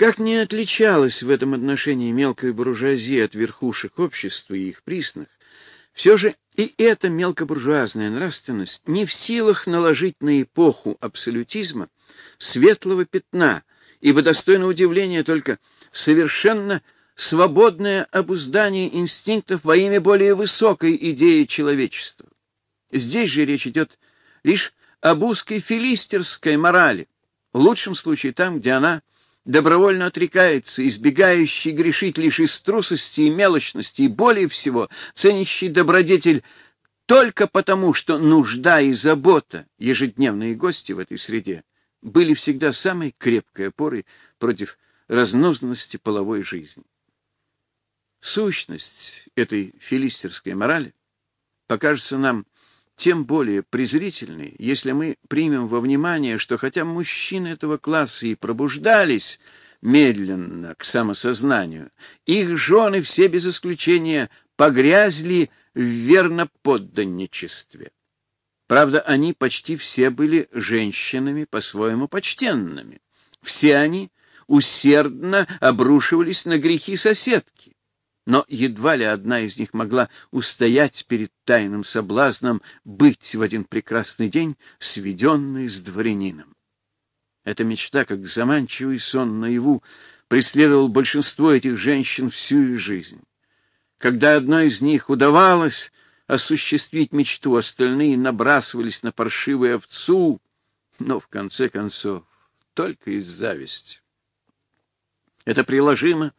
Как не отличалась в этом отношении мелкая буржуазия от верхушек общества и их присных, все же и эта мелкобуржуазная нравственность не в силах наложить на эпоху абсолютизма светлого пятна, ибо достойно удивления только совершенно свободное обуздание инстинктов во имя более высокой идеи человечества. Здесь же речь идет лишь об узкой филистерской морали, в лучшем случае там, где она добровольно отрекается, избегающий грешить лишь из трусости и мелочности, и более всего ценящий добродетель только потому, что нужда и забота, ежедневные гости в этой среде, были всегда самой крепкой опорой против разнузданности половой жизни. Сущность этой филистерской морали покажется нам тем более презрительной, если мы примем во внимание, что хотя мужчины этого класса и пробуждались медленно к самосознанию, их жены все без исключения погрязли в верноподданничестве. Правда, они почти все были женщинами по-своему почтенными. Все они усердно обрушивались на грехи соседки но едва ли одна из них могла устоять перед тайным соблазном быть в один прекрасный день сведенной с дворянином. Эта мечта, как заманчивый сон наяву, преследовал большинство этих женщин всю их жизнь. Когда одной из них удавалось осуществить мечту, остальные набрасывались на паршивую овцу, но в конце концов только из зависти. Это приложимо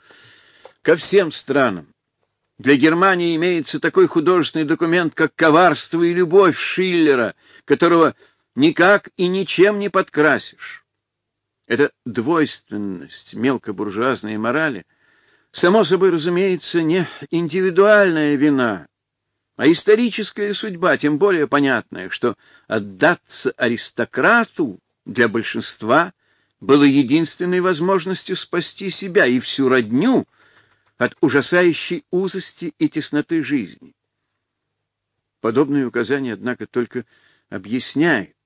ко всем странам. Для Германии имеется такой художественный документ, как «Коварство и любовь» Шиллера, которого никак и ничем не подкрасишь. Эта двойственность мелкобуржуазной морали, само собой разумеется, не индивидуальная вина, а историческая судьба, тем более понятная, что отдаться аристократу для большинства было единственной возможностью спасти себя и всю родню — от ужасающей узости и тесноты жизни. Подобные указания, однако, только объясняет,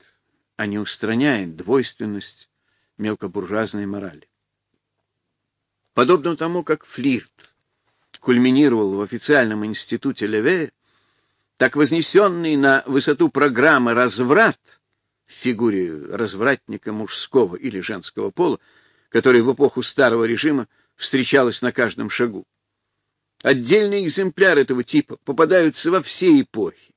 а не устраняет двойственность мелкобуржуазной морали. Подобно тому, как флирт кульминировал в официальном институте Левея, так вознесенный на высоту программы разврат в фигуре развратника мужского или женского пола, который в эпоху старого режима встречалась на каждом шагу. Отдельные экземпляры этого типа попадаются во все эпохи.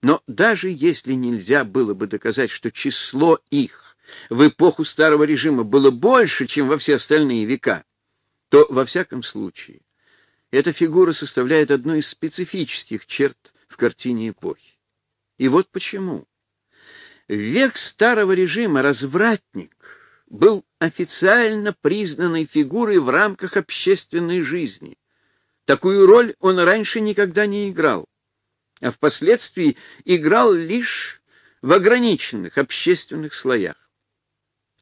Но даже если нельзя было бы доказать, что число их в эпоху старого режима было больше, чем во все остальные века, то, во всяком случае, эта фигура составляет одну из специфических черт в картине эпохи. И вот почему. Век старого режима развратник был официально признанной фигурой в рамках общественной жизни. Такую роль он раньше никогда не играл, а впоследствии играл лишь в ограниченных общественных слоях.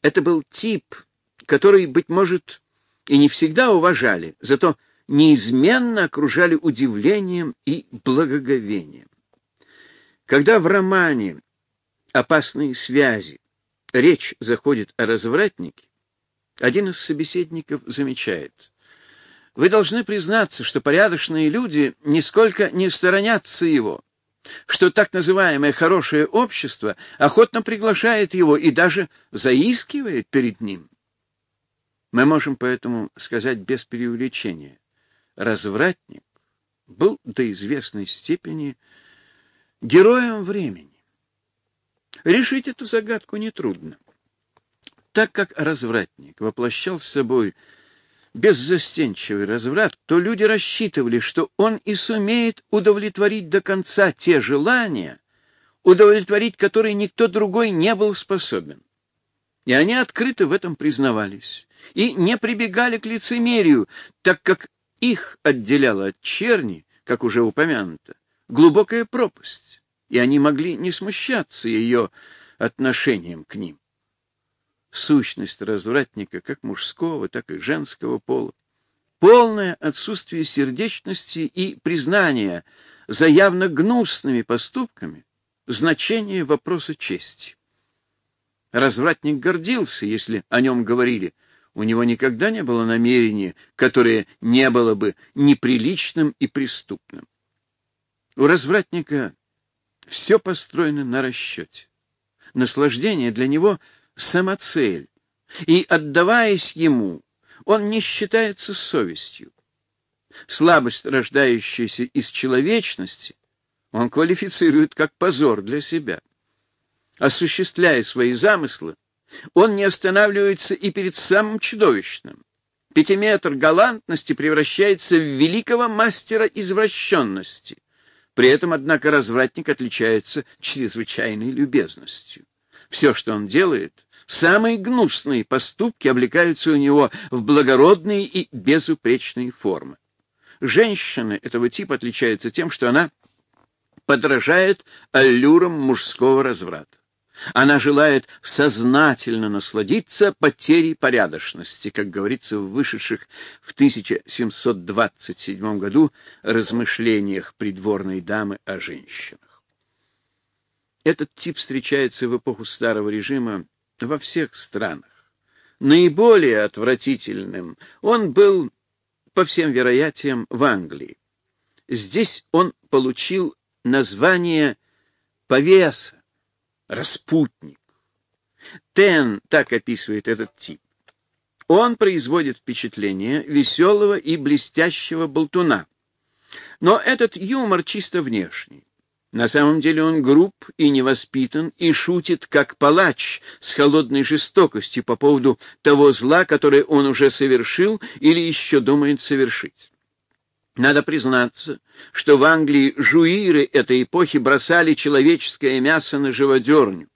Это был тип, который, быть может, и не всегда уважали, зато неизменно окружали удивлением и благоговением. Когда в романе «Опасные связи» речь заходит о развратнике, один из собеседников замечает. Вы должны признаться, что порядочные люди нисколько не сторонятся его, что так называемое хорошее общество охотно приглашает его и даже заискивает перед ним. Мы можем поэтому сказать без преувеличения. Развратник был до известной степени героем времени. Решить эту загадку нетрудно. Так как развратник воплощал с собой беззастенчивый разврат, то люди рассчитывали, что он и сумеет удовлетворить до конца те желания, удовлетворить которые никто другой не был способен. И они открыто в этом признавались и не прибегали к лицемерию, так как их отделяла от черни, как уже упомянуто, глубокая пропасть и они могли не смущаться ее отношением к ним. Сущность развратника как мужского, так и женского пола, полное отсутствие сердечности и признания за явно гнусными поступками, значение вопроса чести. Развратник гордился, если о нем говорили, у него никогда не было намерения, которое не было бы неприличным и преступным. У развратника все построено на расчете. Наслаждение для него — самоцель, и, отдаваясь ему, он не считается совестью. Слабость, рождающаяся из человечности, он квалифицирует как позор для себя. Осуществляя свои замыслы, он не останавливается и перед самым чудовищным. Пятиметр галантности превращается в великого мастера извращенности. При этом, однако, развратник отличается чрезвычайной любезностью. Все, что он делает, самые гнусные поступки облекаются у него в благородные и безупречные формы. Женщины этого типа отличаются тем, что она подражает аллюрам мужского разврата. Она желает сознательно насладиться потерей порядочности, как говорится в вышедших в 1727 году размышлениях придворной дамы о женщинах. Этот тип встречается в эпоху старого режима во всех странах. Наиболее отвратительным он был, по всем вероятиям, в Англии. Здесь он получил название повеса, распутник. Тен так описывает этот тип. Он производит впечатление веселого и блестящего болтуна. Но этот юмор чисто внешний. На самом деле он груб и невоспитан и шутит как палач с холодной жестокостью по поводу того зла, которое он уже совершил или еще думает совершить. Надо признаться, что в Англии жуиры этой эпохи бросали человеческое мясо на живодерню.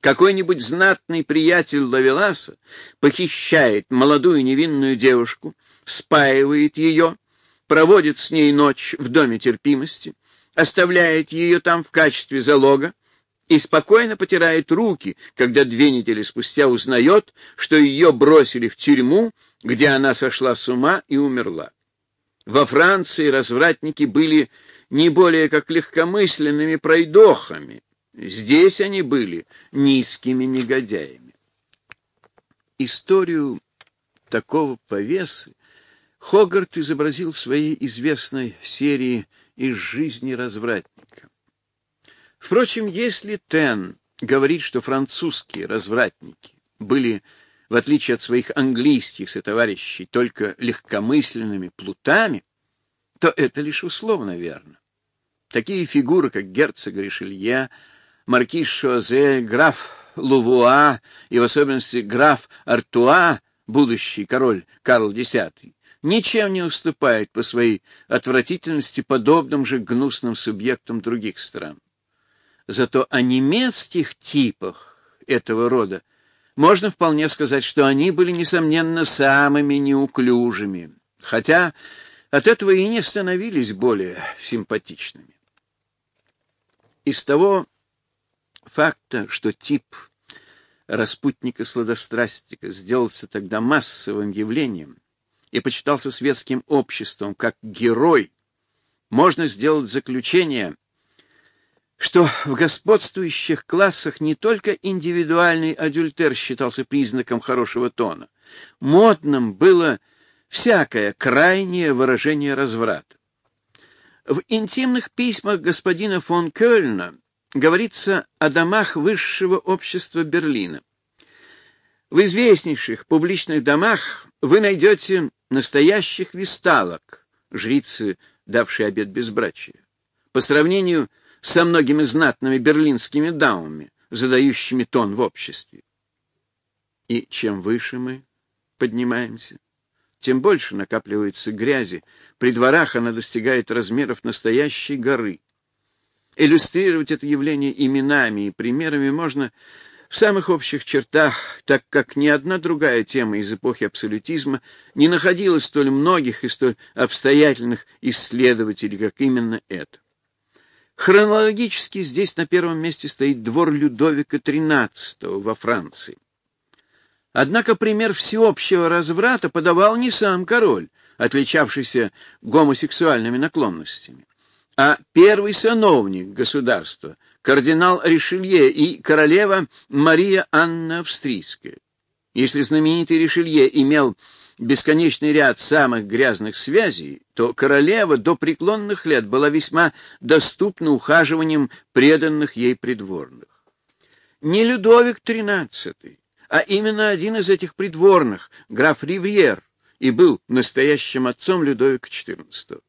Какой-нибудь знатный приятель Лавеласа похищает молодую невинную девушку, спаивает ее, проводит с ней ночь в доме терпимости, оставляет ее там в качестве залога и спокойно потирает руки, когда две недели спустя узнает, что ее бросили в тюрьму, где она сошла с ума и умерла. Во Франции развратники были не более как легкомысленными пройдохами. Здесь они были низкими негодяями. Историю такого повесы Хогарт изобразил в своей известной серии «Из жизни развратника». Впрочем, если Тен говорит, что французские развратники были в отличие от своих английских сотоварищей, только легкомысленными плутами, то это лишь условно верно. Такие фигуры, как герцог Ришелье, маркиз Шуазе, граф Лувуа и в особенности граф Артуа, будущий король Карл X, ничем не уступают по своей отвратительности подобным же гнусным субъектам других стран. Зато о немецких типах этого рода можно вполне сказать, что они были, несомненно, самыми неуклюжими, хотя от этого и не становились более симпатичными. Из того факта, что тип распутника-сладострастика сделался тогда массовым явлением и почитался светским обществом как герой, можно сделать заключение, что в господствующих классах не только индивидуальный адюльтер считался признаком хорошего тона. Модным было всякое крайнее выражение разврата. В интимных письмах господина фон Кёльна говорится о домах высшего общества Берлина. В известнейших публичных домах вы найдете настоящих висталок, жрицы, давшие обет безбрачия. По сравнению с со многими знатными берлинскими дамами, задающими тон в обществе. И чем выше мы поднимаемся, тем больше накапливается грязи. При дворах она достигает размеров настоящей горы. Иллюстрировать это явление именами и примерами можно в самых общих чертах, так как ни одна другая тема из эпохи абсолютизма не находила столь многих и столь обстоятельных исследователей, как именно это. Хронологически здесь на первом месте стоит двор Людовика XIII во Франции. Однако пример всеобщего разврата подавал не сам король, отличавшийся гомосексуальными наклонностями, а первый сановник государства, кардинал Ришелье и королева Мария Анна Австрийская. Если знаменитый Ришелье имел бесконечный ряд самых грязных связей, то королева до преклонных лет была весьма доступна ухаживанием преданных ей придворных. Не Людовик XIII, а именно один из этих придворных, граф Ривьер, и был настоящим отцом Людовика XIV.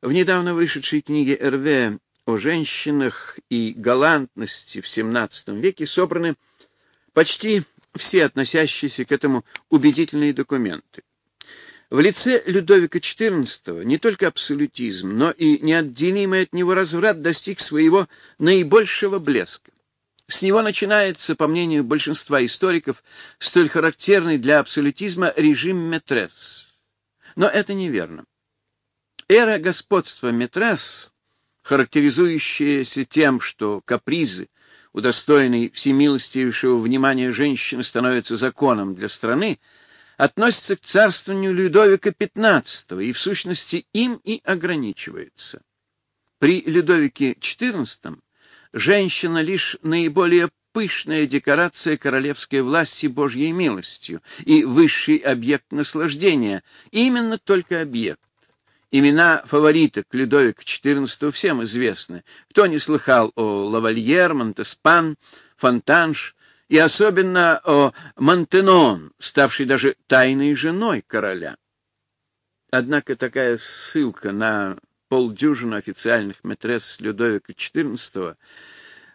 В недавно вышедшей книге Эрве о женщинах и галантности в XVII веке собраны почти все относящиеся к этому убедительные документы. В лице Людовика XIV не только абсолютизм, но и неотделимый от него разврат достиг своего наибольшего блеска. С него начинается, по мнению большинства историков, столь характерный для абсолютизма режим метрес. Но это неверно. Эра господства метрес, характеризующаяся тем, что капризы, удостоенной всемилостивейшего внимания женщины становится законом для страны, относится к царствованию Людовика XV и, в сущности, им и ограничивается. При Людовике XIV женщина лишь наиболее пышная декорация королевской власти Божьей милостью и высший объект наслаждения, именно только объект. Имена фавориток Людовика XIV всем известны. Кто не слыхал о Лавальер, Монтеспан, Фонтанж и особенно о Монтенон, ставшей даже тайной женой короля. Однако такая ссылка на полдюжины официальных метрес Людовика XIV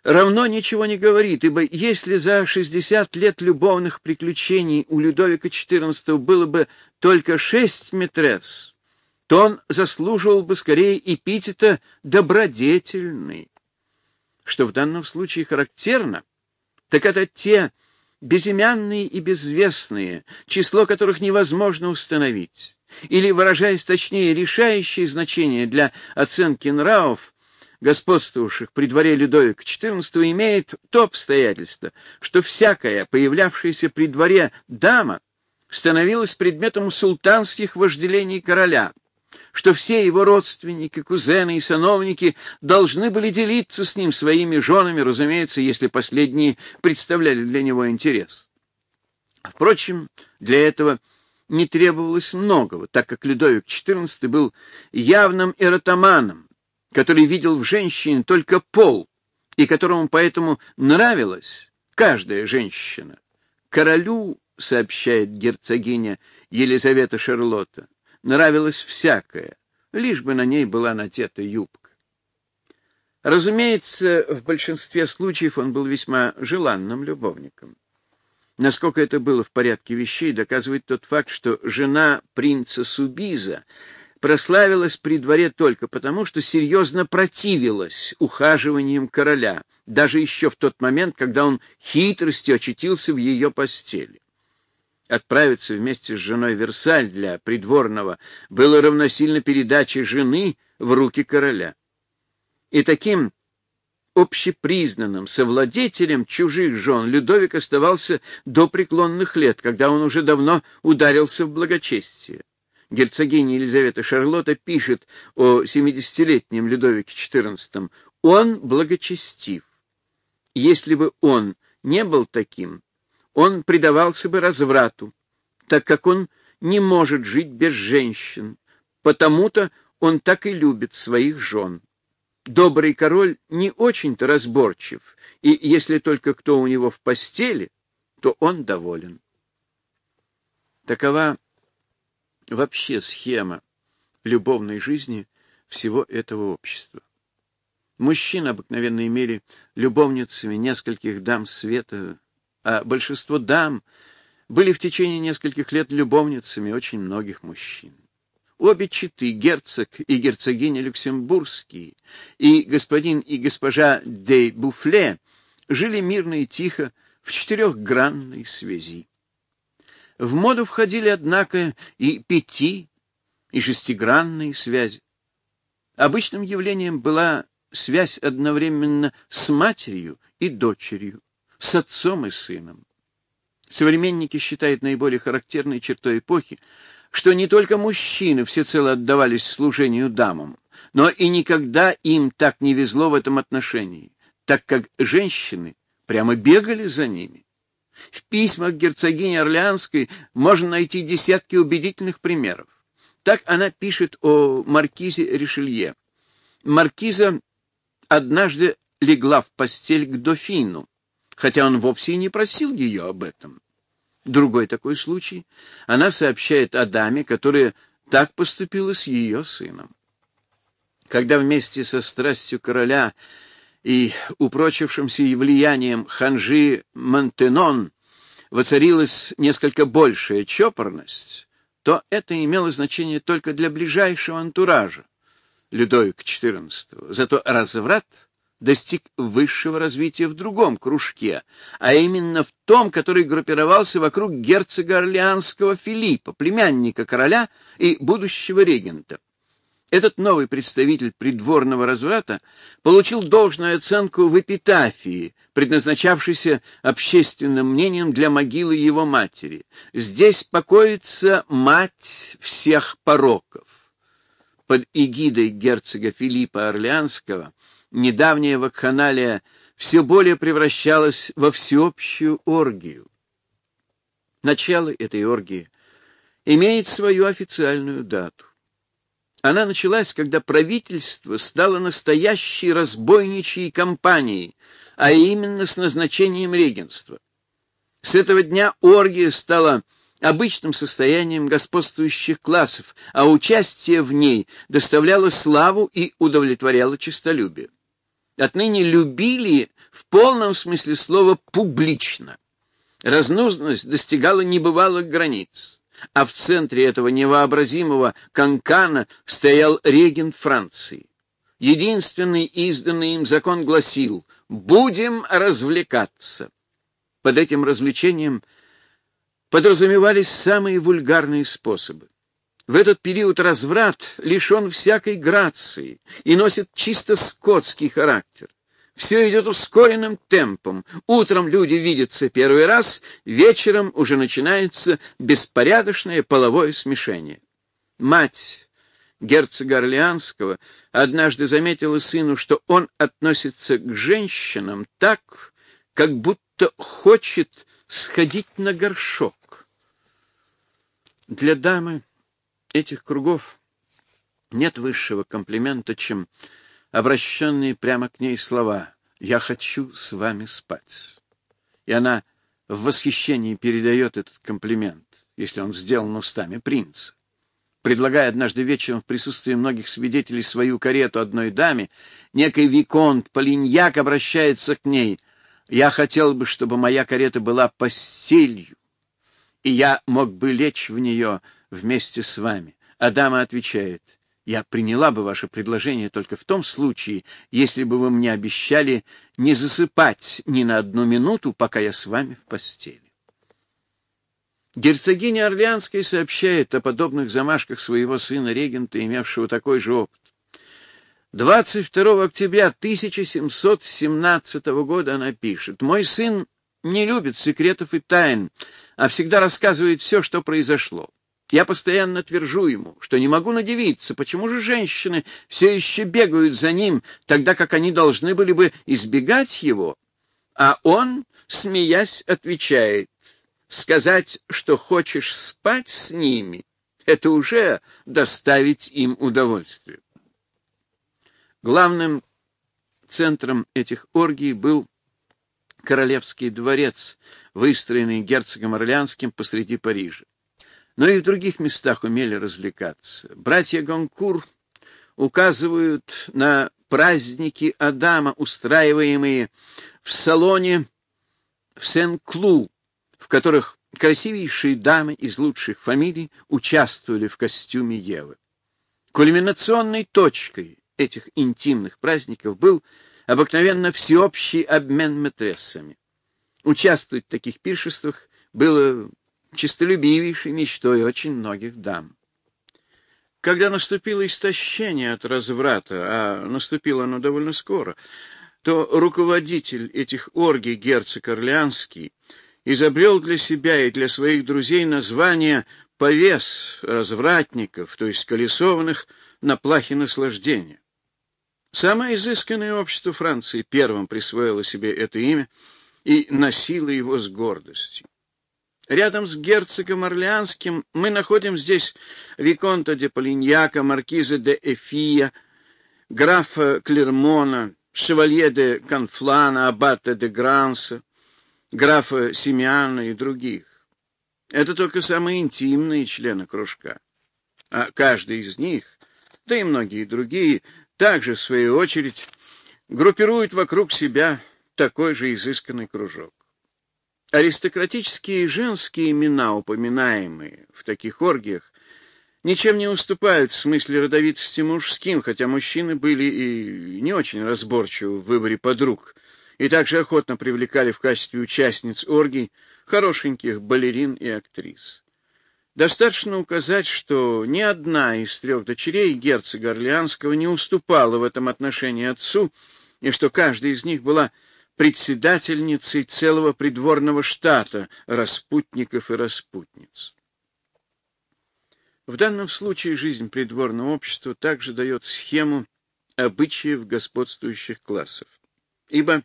равно ничего не говорит, ибо если за 60 лет любовных приключений у Людовика XIV было бы только шесть метрес, то он заслуживал бы скорее эпитета «добродетельный». Что в данном случае характерно, так это те безымянные и безвестные, число которых невозможно установить, или, выражаясь точнее, решающее значение для оценки нравов, господствовавших при дворе Людовика XIV, имеет то обстоятельство, что всякая появлявшаяся при дворе дама становилась предметом султанских вожделений короля — что все его родственники, кузены и сановники должны были делиться с ним своими женами, разумеется, если последние представляли для него интерес. Впрочем, для этого не требовалось многого, так как Людовик XIV был явным эротоманом, который видел в женщине только пол, и которому поэтому нравилась каждая женщина. Королю, сообщает герцогиня Елизавета Шарлотта, нравилось всякое, лишь бы на ней была надета юбка. Разумеется, в большинстве случаев он был весьма желанным любовником. Насколько это было в порядке вещей, доказывает тот факт, что жена принца Субиза прославилась при дворе только потому, что серьезно противилась ухаживаниям короля, даже еще в тот момент, когда он хитростью очутился в ее постели. Отправиться вместе с женой Версаль для придворного было равносильно передаче жены в руки короля. И таким общепризнанным совладетелем чужих жен Людовик оставался до преклонных лет, когда он уже давно ударился в благочестие. Герцогиня Елизавета Шарлотта пишет о семидесятилетнем Людовике XIV. Он благочестив. Если бы он не был таким, он предавался бы разврату, так как он не может жить без женщин, потому-то он так и любит своих жен. Добрый король не очень-то разборчив, и если только кто у него в постели, то он доволен. Такова вообще схема любовной жизни всего этого общества. Мужчины обыкновенно имели любовницами нескольких дам света, а большинство дам были в течение нескольких лет любовницами очень многих мужчин. Обе четы, герцог и герцогиня Люксембургские, и господин и госпожа де Буфле, жили мирно и тихо в четырехгранной связи. В моду входили, однако, и пяти, и шестигранные связи. Обычным явлением была связь одновременно с матерью и дочерью, с отцом и сыном. Современники считают наиболее характерной чертой эпохи, что не только мужчины всецело отдавались служению дамам, но и никогда им так не везло в этом отношении, так как женщины прямо бегали за ними. В письмах герцогини Орлеанской можно найти десятки убедительных примеров. Так она пишет о маркизе Ришелье. Маркиза однажды легла в постель к дофину, хотя он вовсе и не просил ее об этом. Другой такой случай. Она сообщает о даме, которая так поступила с ее сыном. Когда вместе со страстью короля и упрочившимся и влиянием ханжи Монтенон воцарилась несколько большая чопорность, то это имело значение только для ближайшего антуража Людовика XIV. Зато разврат достиг высшего развития в другом кружке, а именно в том, который группировался вокруг герцога Орлеанского Филиппа, племянника короля и будущего регента. Этот новый представитель придворного разврата получил должную оценку в эпитафии, предназначавшейся общественным мнением для могилы его матери. Здесь покоится мать всех пороков. Под эгидой герцога Филиппа Орлеанского недавняя вакханалия все более превращалась во всеобщую оргию. Начало этой оргии имеет свою официальную дату. Она началась, когда правительство стало настоящей разбойничьей кампанией, а именно с назначением регенства. С этого дня оргия стала обычным состоянием господствующих классов, а участие в ней доставляло славу и удовлетворяло честолюбие. Отныне любили в полном смысле слова публично. Разнузность достигала небывалых границ а в центре этого невообразимого канкана стоял регент Франции. Единственный изданный им закон гласил «Будем развлекаться». Под этим развлечением подразумевались самые вульгарные способы. В этот период разврат лишен всякой грации и носит чисто скотский характер. Все идет ускоренным темпом. Утром люди видятся первый раз, вечером уже начинается беспорядочное половое смешение. Мать герцога Орлеанского однажды заметила сыну, что он относится к женщинам так, как будто хочет сходить на горшок. Для дамы этих кругов нет высшего комплимента, чем обращенные прямо к ней слова «Я хочу с вами спать». И она в восхищении передает этот комплимент, если он сделан устами принца. Предлагая однажды вечером в присутствии многих свидетелей свою карету одной даме, некий Виконт Полиньяк обращается к ней. «Я хотел бы, чтобы моя карета была постелью, и я мог бы лечь в нее вместе с вами». А дама отвечает, я приняла бы ваше предложение только в том случае, если бы вы мне обещали не засыпать ни на одну минуту, пока я с вами в постели. Герцогиня Орлеанская сообщает о подобных замашках своего сына-регента, имевшего такой же опыт. 22 октября 1717 года она пишет, «Мой сын не любит секретов и тайн, а всегда рассказывает все, что произошло. Я постоянно твержу ему, что не могу надевиться, почему же женщины все еще бегают за ним, тогда как они должны были бы избегать его. А он, смеясь, отвечает, сказать, что хочешь спать с ними, это уже доставить им удовольствие. Главным центром этих оргий был Королевский дворец, выстроенный герцогом Орлеанским посреди Парижа но и в других местах умели развлекаться. Братья Гонкур указывают на праздники Адама, устраиваемые в салоне в Сен-Клу, в которых красивейшие дамы из лучших фамилий участвовали в костюме Евы. Кульминационной точкой этих интимных праздников был обыкновенно всеобщий обмен матрессами. Участвовать в таких пиршествах было честолюбивейшей мечтой очень многих дам. Когда наступило истощение от разврата, а наступило оно довольно скоро, то руководитель этих оргий, герцог Орлеанский, изобрел для себя и для своих друзей название «повес развратников», то есть колесованных на плахе наслаждения. Самое изысканное общество Франции первым присвоило себе это имя, и носила его с гордостью. Рядом с герцогом Орлеанским мы находим здесь Виконта де Полиньяка, маркиза де Эфия, графа Клермона, шевалье де Конфлана, аббата де Гранса, графа Семиана и других. Это только самые интимные члены кружка. А каждый из них, да и многие другие, также, в свою очередь, группируют вокруг себя такой же изысканный кружок. Аристократические женские имена, упоминаемые в таких оргиях, ничем не уступают в смысле родовитости мужским, хотя мужчины были и не очень разборчивы в выборе подруг, и также охотно привлекали в качестве участниц оргий хорошеньких балерин и актрис. Достаточно указать, что ни одна из трех дочерей герцога Орлеанского не уступала в этом отношении отцу, и что каждая из них была председательницей целого придворного штата распутников и распутниц. В данном случае жизнь придворного общества также дает схему обычаев господствующих классов, ибо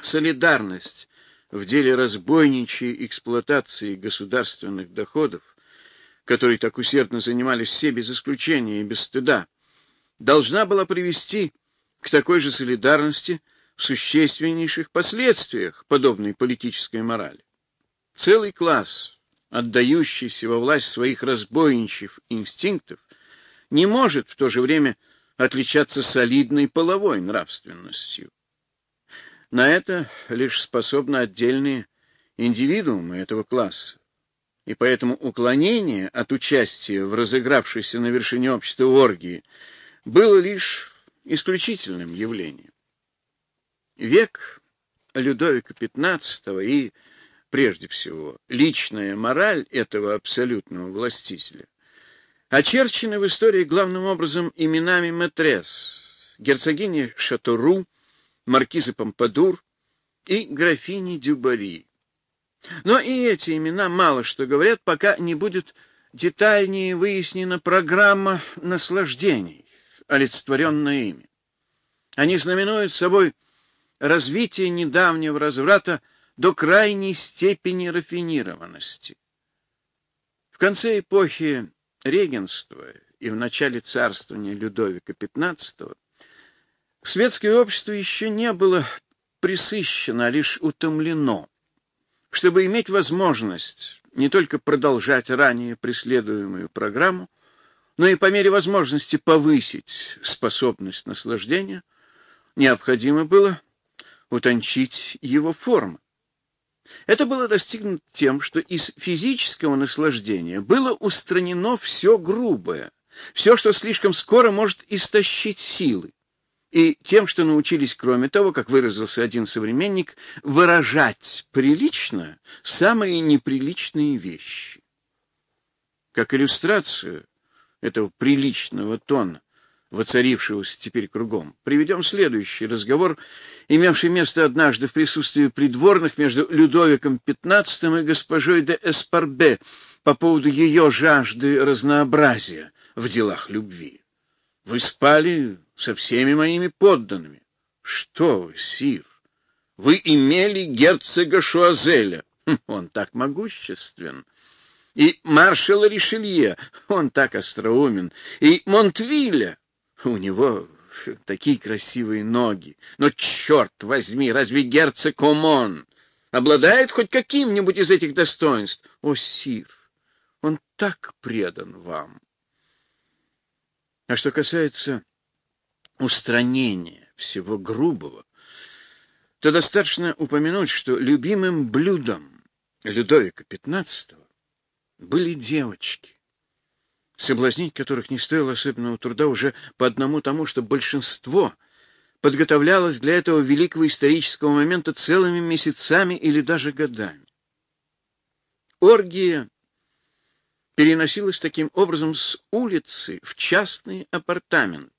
солидарность в деле разбойничьей эксплуатации государственных доходов, которой так усердно занимались все без исключения и без стыда, должна была привести к такой же солидарности существеннейших последствиях подобной политической морали. Целый класс, отдающийся во власть своих разбойничьих инстинктов, не может в то же время отличаться солидной половой нравственностью. На это лишь способны отдельные индивидуумы этого класса. И поэтому уклонение от участия в разыгравшейся на вершине общества оргии было лишь исключительным явлением. Век Людовика XV и, прежде всего, личная мораль этого абсолютного властителя очерчены в истории главным образом именами Метрес, герцогини Шатуру, маркизы Помпадур и графини Дюбари. Но и эти имена мало что говорят, пока не будет детальнее выяснена программа наслаждений, олицетворенная ими. Они знаменуют собой развитие недавнего разврата до крайней степени рафинированности. В конце эпохи регенства и в начале царствования Людовика XV светское общество еще не было присыщено, а лишь утомлено. Чтобы иметь возможность не только продолжать ранее преследуемую программу, но и по мере возможности повысить способность наслаждения, необходимо было утончить его формы. Это было достигнуто тем, что из физического наслаждения было устранено все грубое, все, что слишком скоро может истощить силы, и тем, что научились, кроме того, как выразился один современник, выражать прилично самые неприличные вещи. Как иллюстрацию этого приличного тона воцарившегося теперь кругом, приведем следующий разговор, имевший место однажды в присутствии придворных между Людовиком XV и госпожой де Эспарбе по поводу ее жажды разнообразия в делах любви. Вы спали со всеми моими подданными. Что вы, сир, вы имели герцога Шуазеля. Хм, он так могуществен. И маршала Ришелье, он так остроумен. И Монтвилля, у него такие красивые ноги. Но, черт возьми, разве герцог Омон обладает хоть каким-нибудь из этих достоинств? О, сир, он так предан вам. А что касается устранения всего грубого, то достаточно упомянуть, что любимым блюдом Людовика XV были девочки соблазнить которых не стоило особенного труда уже по одному тому, что большинство подготовлялось для этого великого исторического момента целыми месяцами или даже годами. Оргия переносилась таким образом с улицы в частные апартаменты.